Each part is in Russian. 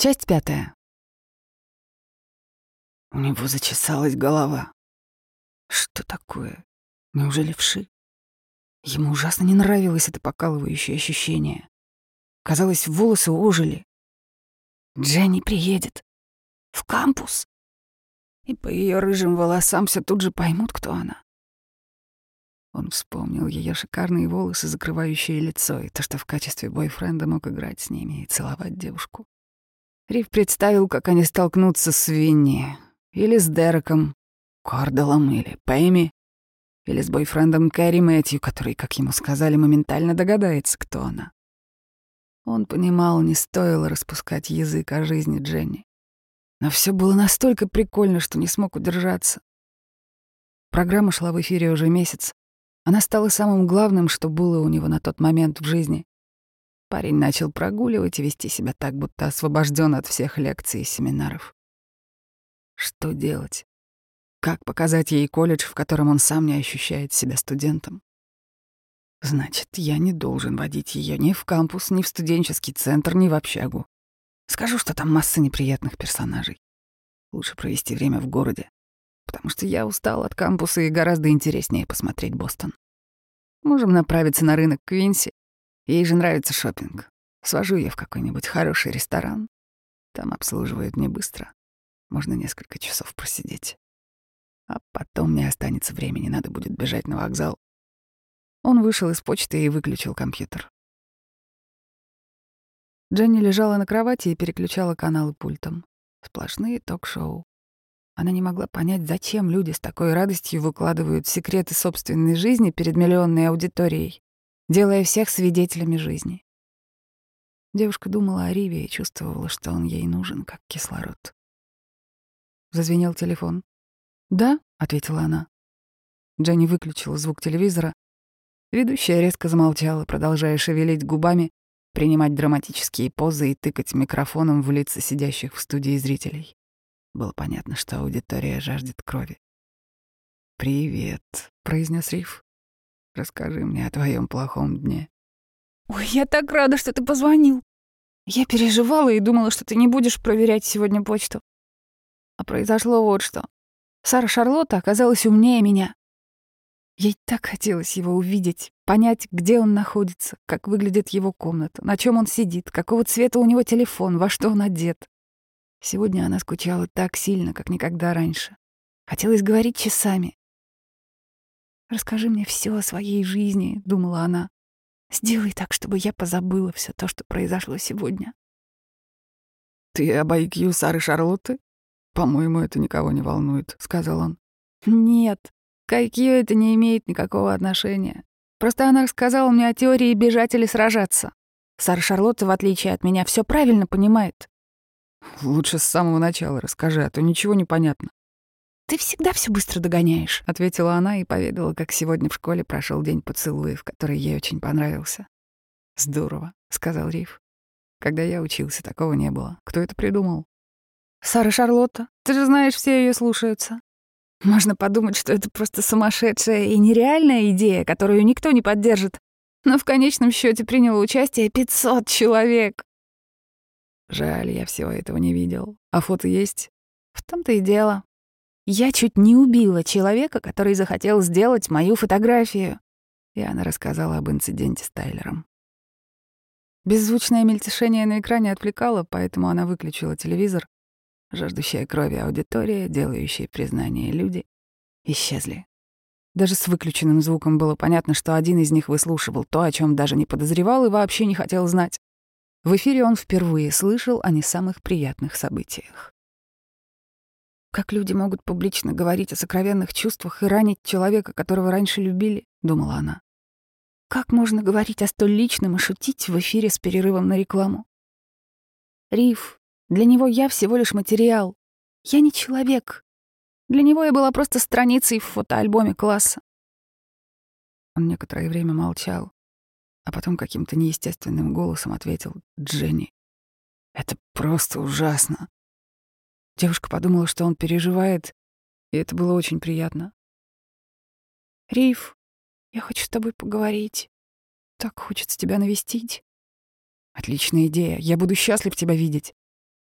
Часть пятая. У него зачесалась голова. Что такое? Неужели вши? Ему ужасно не нравилось это покалывающее ощущение. Казалось, волосы ожили. Дженни приедет. В кампус. И по ее рыжим волосам все тут же поймут, кто она. Он вспомнил ее шикарные волосы, закрывающие лицо, и то, что в качестве бойфренда мог играть с ними и целовать девушку. Рив представил, как они столкнутся с Винни, или с Дереком, Кордалом или Пэми, или с бойфрендом Кэрри Мэтью, который, как ему сказали, моментально догадается, кто она. Он понимал, не стоило распускать язык о жизни Дженни. Но все было настолько прикольно, что не смог удержаться. Программа шла в эфире уже месяц. Она стала самым главным, что было у него на тот момент в жизни. Парень начал прогуливать и вести себя так, будто освобожден от всех лекций и семинаров. Что делать? Как показать ей колледж, в котором он сам не ощущает себя студентом? Значит, я не должен водить ее ни в кампус, ни в студенческий центр, ни в общагу. Скажу, что там масса неприятных персонажей. Лучше провести время в городе, потому что я устал от кампуса и гораздо интереснее посмотреть Бостон. Можем направиться на рынок Квинси Ей же нравится шопинг. Свожу ее в какой-нибудь хороший ресторан. Там обслуживают не быстро. Можно несколько часов просидеть. А потом не останется времени, надо будет бежать на вокзал. Он вышел из почты и выключил компьютер. Дженни лежала на кровати и переключала каналы пультом. Сплошные ток-шоу. Она не могла понять, зачем люди с такой радостью выкладывают секреты собственной жизни перед миллионной аудиторией делая всех свидетелями жизни. Девушка думала о Риве и чувствовала, что он ей нужен, как кислород. Зазвенел телефон. «Да», — ответила она. Дженни выключила звук телевизора. Ведущая резко замолчала, продолжая шевелить губами, принимать драматические позы и тыкать микрофоном в лица сидящих в студии зрителей. Было понятно, что аудитория жаждет крови. «Привет», — произнес Рив. Расскажи мне о твоем плохом дне. Ой, я так рада, что ты позвонил. Я переживала и думала, что ты не будешь проверять сегодня почту. А произошло вот что. Сара Шарлотта оказалась умнее меня. Ей так хотелось его увидеть, понять, где он находится, как выглядит его комната, на чем он сидит, какого цвета у него телефон, во что он одет. Сегодня она скучала так сильно, как никогда раньше. Хотелось говорить часами, Расскажи мне все о своей жизни, думала она. Сделай так, чтобы я позабыла все то, что произошло сегодня. Ты об IQ Сары Шарлотты? По-моему, это никого не волнует, сказал он. Нет, к IQ это не имеет никакого отношения. Просто она рассказала мне о теории бежать или сражаться. Сара Шарлотта, в отличие от меня, все правильно понимает. Лучше с самого начала расскажи, а то ничего не понятно. «Ты всегда все быстро догоняешь», — ответила она и поведала, как сегодня в школе прошел день поцелуев, который ей очень понравился. «Здорово», — сказал Риф. «Когда я учился, такого не было. Кто это придумал?» «Сара Шарлотта. Ты же знаешь, все ее слушаются. Можно подумать, что это просто сумасшедшая и нереальная идея, которую никто не поддержит. Но в конечном счете приняло участие 500 человек. Жаль, я всего этого не видел. А фото есть? В том-то и дело. Я чуть не убила человека, который захотел сделать мою фотографию. И она рассказала об инциденте с Тайлером. Беззвучное мельтешение на экране отвлекало, поэтому она выключила телевизор. Жаждущая крови аудитория, делающие признание люди, исчезли. Даже с выключенным звуком было понятно, что один из них выслушивал то, о чем даже не подозревал и вообще не хотел знать. В эфире он впервые слышал о не самых приятных событиях. Как люди могут публично говорить о сокровенных чувствах и ранить человека, которого раньше любили, думала она. Как можно говорить о столь личном и шутить в эфире с перерывом на рекламу? Риф, для него я всего лишь материал. Я не человек. Для него я была просто страницей в фотоальбоме класса. Он некоторое время молчал, а потом каким-то неестественным голосом ответил «Дженни, это просто ужасно. Девушка подумала, что он переживает, и это было очень приятно. «Риф, я хочу с тобой поговорить. Так хочется тебя навестить». «Отличная идея. Я буду счастлив тебя видеть».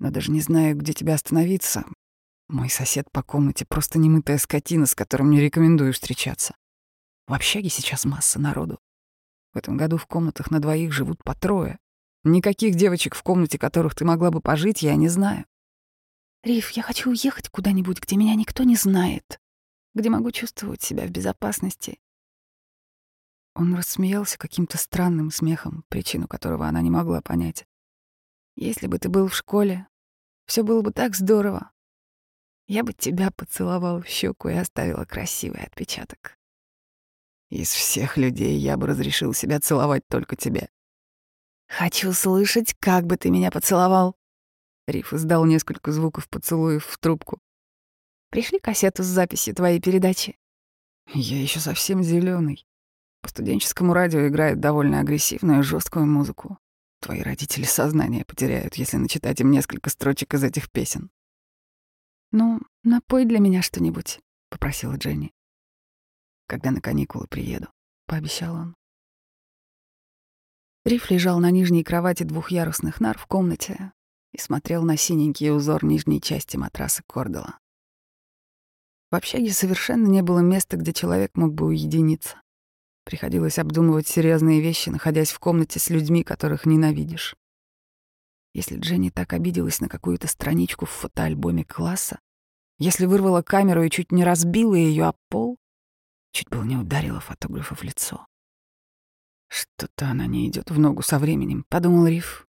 Но даже не знаю, где тебе остановиться. Мой сосед по комнате просто немытая скотина, с которым не рекомендую встречаться. В общаге сейчас масса народу. В этом году в комнатах на двоих живут по трое. Никаких девочек в комнате, которых ты могла бы пожить, я не знаю. Риф, я хочу уехать куда-нибудь, где меня никто не знает, где могу чувствовать себя в безопасности. Он рассмеялся каким-то странным смехом, причину которого она не могла понять. Если бы ты был в школе, все было бы так здорово. Я бы тебя поцеловала в щеку и оставила красивый отпечаток. Из всех людей я бы разрешил себя целовать только тебе. Хочу слышать, как бы ты меня поцеловал. Риф издал несколько звуков поцелуев в трубку. Пришли кассету с записью твоей передачи. Я еще совсем зеленый. По студенческому радио играют довольно агрессивную жесткую музыку. Твои родители сознание потеряют, если начитать им несколько строчек из этих песен. «Ну, напой для меня что-нибудь», — попросила Дженни. «Когда на каникулы приеду», — пообещал он. Риф лежал на нижней кровати двухъярусных нар в комнате и смотрел на синенький узор нижней части матраса Кордела. В общаге совершенно не было места, где человек мог бы уединиться. Приходилось обдумывать серьезные вещи, находясь в комнате с людьми, которых ненавидишь. Если Дженни так обиделась на какую-то страничку в фотоальбоме класса, если вырвала камеру и чуть не разбила ее об пол, чуть было не ударила фотографа в лицо. Что-то она не идет в ногу со временем, подумал Риф.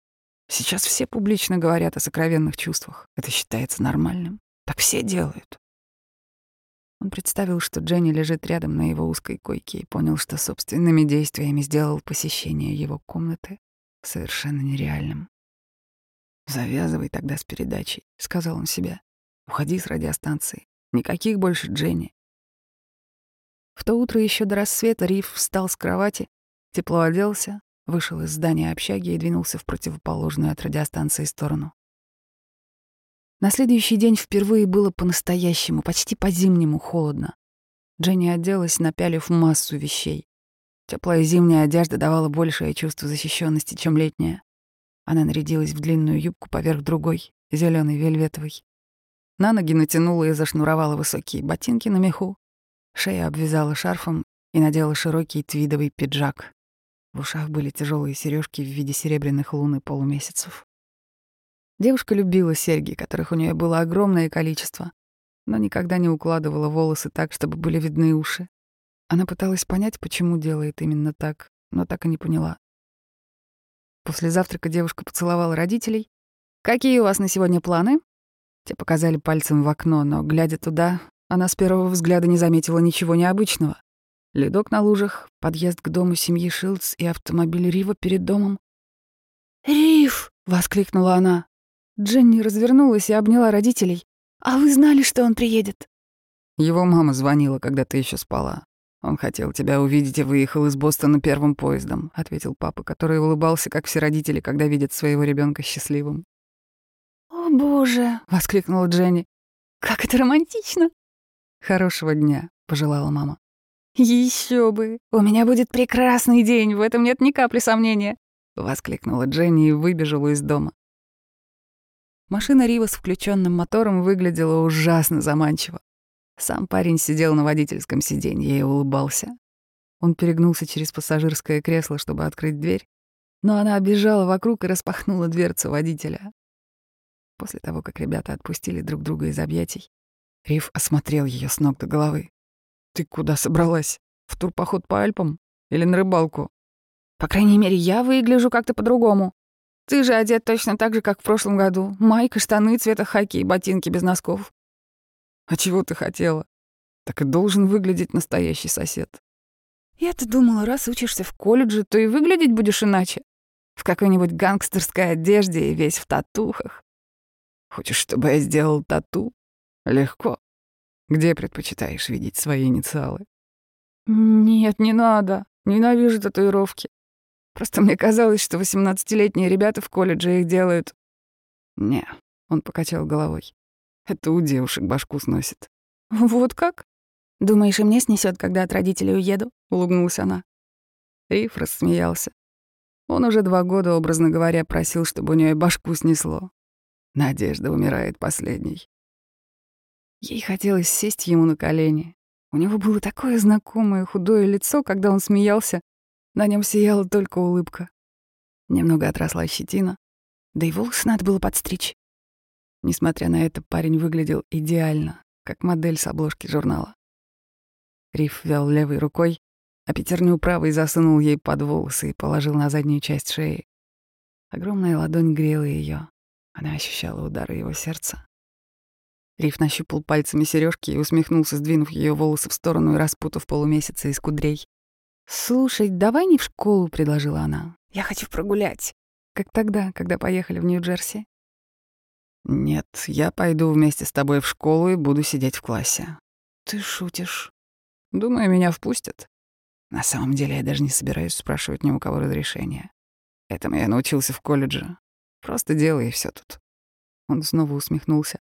Сейчас все публично говорят о сокровенных чувствах. Это считается нормальным. Так все делают. Он представил, что Дженни лежит рядом на его узкой койке и понял, что собственными действиями сделал посещение его комнаты совершенно нереальным. «Завязывай тогда с передачей», — сказал он себе. «Уходи с радиостанции. Никаких больше Дженни». В то утро еще до рассвета Риф встал с кровати, тепло оделся, вышел из здания общаги и двинулся в противоположную от радиостанции сторону. На следующий день впервые было по-настоящему, почти по-зимнему холодно. Дженни оделась, напялив массу вещей. Теплая зимняя одежда давала большее чувство защищенности, чем летняя. Она нарядилась в длинную юбку поверх другой, зеленой вельветовой. На ноги натянула и зашнуровала высокие ботинки на меху. Шея обвязала шарфом и надела широкий твидовый пиджак. В ушах были тяжелые сережки в виде серебряных лун и полумесяцев. Девушка любила серьги, которых у нее было огромное количество, но никогда не укладывала волосы так, чтобы были видны уши. Она пыталась понять, почему делает именно так, но так и не поняла. После завтрака девушка поцеловала родителей. «Какие у вас на сегодня планы?» Те показали пальцем в окно, но, глядя туда, она с первого взгляда не заметила ничего необычного. Ледок на лужах, подъезд к дому семьи Шилдс и автомобиль Рива перед домом. «Рив!» — воскликнула она. Дженни развернулась и обняла родителей. «А вы знали, что он приедет?» Его мама звонила, когда ты еще спала. «Он хотел тебя увидеть и выехал из Бостона первым поездом», — ответил папа, который улыбался, как все родители, когда видят своего ребенка счастливым. «О, боже!» — воскликнула Дженни. «Как это романтично!» «Хорошего дня», — пожелала мама. Еще бы! У меня будет прекрасный день, в этом нет ни капли сомнения!» — воскликнула Дженни и выбежала из дома. Машина Рива с включенным мотором выглядела ужасно заманчиво. Сам парень сидел на водительском сиденье и улыбался. Он перегнулся через пассажирское кресло, чтобы открыть дверь, но она оббежала вокруг и распахнула дверцу водителя. После того, как ребята отпустили друг друга из объятий, Риф осмотрел ее с ног до головы. «Ты куда собралась? В турпоход по Альпам? Или на рыбалку?» «По крайней мере, я выгляжу как-то по-другому. Ты же одет точно так же, как в прошлом году. Майка, штаны цвета хаки и ботинки без носков. А чего ты хотела? Так и должен выглядеть настоящий сосед. Я-то думала, раз учишься в колледже, то и выглядеть будешь иначе. В какой-нибудь гангстерской одежде и весь в татухах. Хочешь, чтобы я сделал тату? Легко. Где предпочитаешь видеть свои инициалы? Нет, не надо. Ненавижу татуировки. Просто мне казалось, что восемнадцатилетние ребята в колледже их делают. Не, он покачал головой. Это у девушек башку сносит. Вот как? Думаешь, и мне снесет, когда от родителей уеду? Улыбнулась она. Риф рассмеялся. Он уже два года, образно говоря, просил, чтобы у нее башку снесло. Надежда умирает последней. Ей хотелось сесть ему на колени. У него было такое знакомое худое лицо, когда он смеялся. На нем сияла только улыбка. Немного отросла щетина, да и волосы надо было подстричь. Несмотря на это, парень выглядел идеально, как модель с обложки журнала. Риф вел левой рукой, а пятерню правой засунул ей под волосы и положил на заднюю часть шеи. Огромная ладонь грела ее. Она ощущала удары его сердца. Риф нащупал пальцами сережки и усмехнулся, сдвинув ее волосы в сторону и распутав полумесяца из кудрей. «Слушай, давай не в школу», — предложила она. «Я хочу прогулять. Как тогда, когда поехали в Нью-Джерси?» «Нет, я пойду вместе с тобой в школу и буду сидеть в классе». «Ты шутишь?» «Думаю, меня впустят. На самом деле я даже не собираюсь спрашивать ни у кого разрешения. Этому я научился в колледже. Просто делай и все тут». Он снова усмехнулся.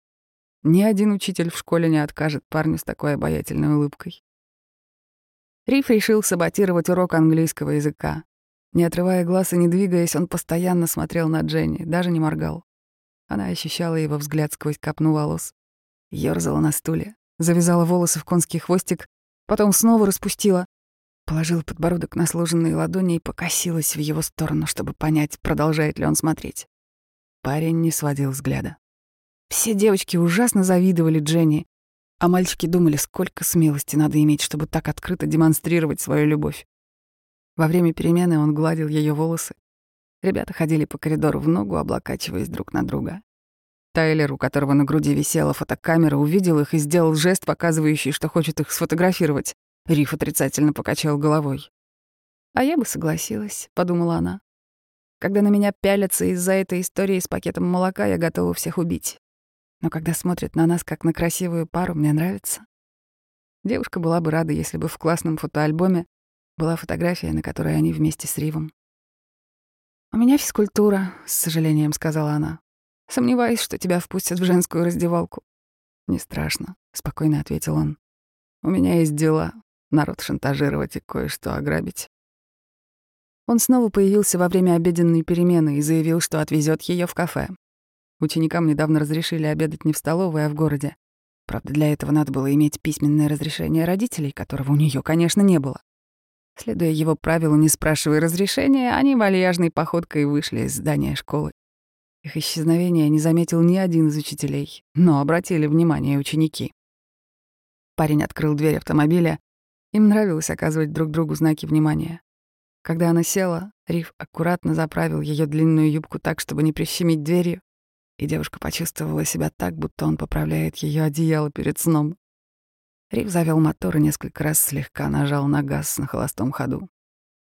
Ни один учитель в школе не откажет парню с такой обаятельной улыбкой. Риф решил саботировать урок английского языка. Не отрывая глаз и не двигаясь, он постоянно смотрел на Дженни, даже не моргал. Она ощущала его взгляд сквозь копну волос. Ёрзала на стуле, завязала волосы в конский хвостик, потом снова распустила, положила подбородок на сложенные ладони и покосилась в его сторону, чтобы понять, продолжает ли он смотреть. Парень не сводил взгляда. Все девочки ужасно завидовали Дженни, а мальчики думали, сколько смелости надо иметь, чтобы так открыто демонстрировать свою любовь. Во время перемены он гладил ее волосы. Ребята ходили по коридору в ногу, облокачиваясь друг на друга. Тайлер, у которого на груди висела фотокамера, увидел их и сделал жест, показывающий, что хочет их сфотографировать. Риф отрицательно покачал головой. «А я бы согласилась», — подумала она. «Когда на меня пялятся из-за этой истории с пакетом молока, я готова всех убить. Но когда смотрят на нас как на красивую пару, мне нравится. Девушка была бы рада, если бы в классном фотоальбоме была фотография, на которой они вместе с Ривом. «У меня физкультура», — с сожалением сказала она. «Сомневаюсь, что тебя впустят в женскую раздевалку». «Не страшно», — спокойно ответил он. «У меня есть дела. Народ шантажировать и кое-что ограбить». Он снова появился во время обеденной перемены и заявил, что отвезет ее в кафе. Ученикам недавно разрешили обедать не в столовой, а в городе. Правда, для этого надо было иметь письменное разрешение родителей, которого у нее, конечно, не было. Следуя его правилу, не спрашивая разрешения, они вальяжной походкой вышли из здания школы. Их исчезновение не заметил ни один из учителей, но обратили внимание ученики. Парень открыл дверь автомобиля. Им нравилось оказывать друг другу знаки внимания. Когда она села, Риф аккуратно заправил ее длинную юбку так, чтобы не прищемить дверью, и девушка почувствовала себя так, будто он поправляет ее одеяло перед сном. Рив завел мотор и несколько раз слегка нажал на газ на холостом ходу.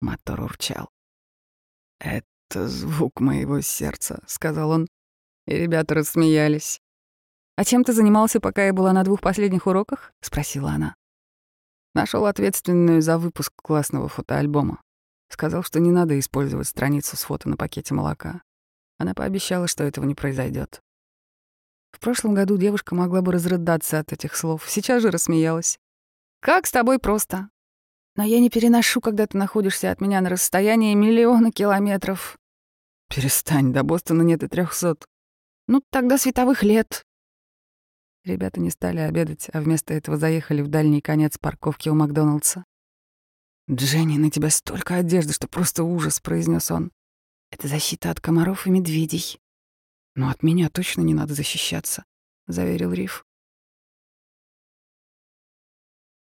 Мотор урчал. «Это звук моего сердца», — сказал он, и ребята рассмеялись. «А чем ты занимался, пока я была на двух последних уроках?» — спросила она. Нашел ответственную за выпуск классного фотоальбома. Сказал, что не надо использовать страницу с фото на пакете молока. Она пообещала, что этого не произойдет. В прошлом году девушка могла бы разрыдаться от этих слов, сейчас же рассмеялась. «Как с тобой просто? Но я не переношу, когда ты находишься от меня на расстоянии миллиона километров». «Перестань, до Бостона нет и трехсот. Ну, тогда световых лет». Ребята не стали обедать, а вместо этого заехали в дальний конец парковки у Макдоналдса. «Дженни, на тебя столько одежды, что просто ужас», — произнес он. Это защита от комаров и медведей. Но от меня точно не надо защищаться, заверил Риф.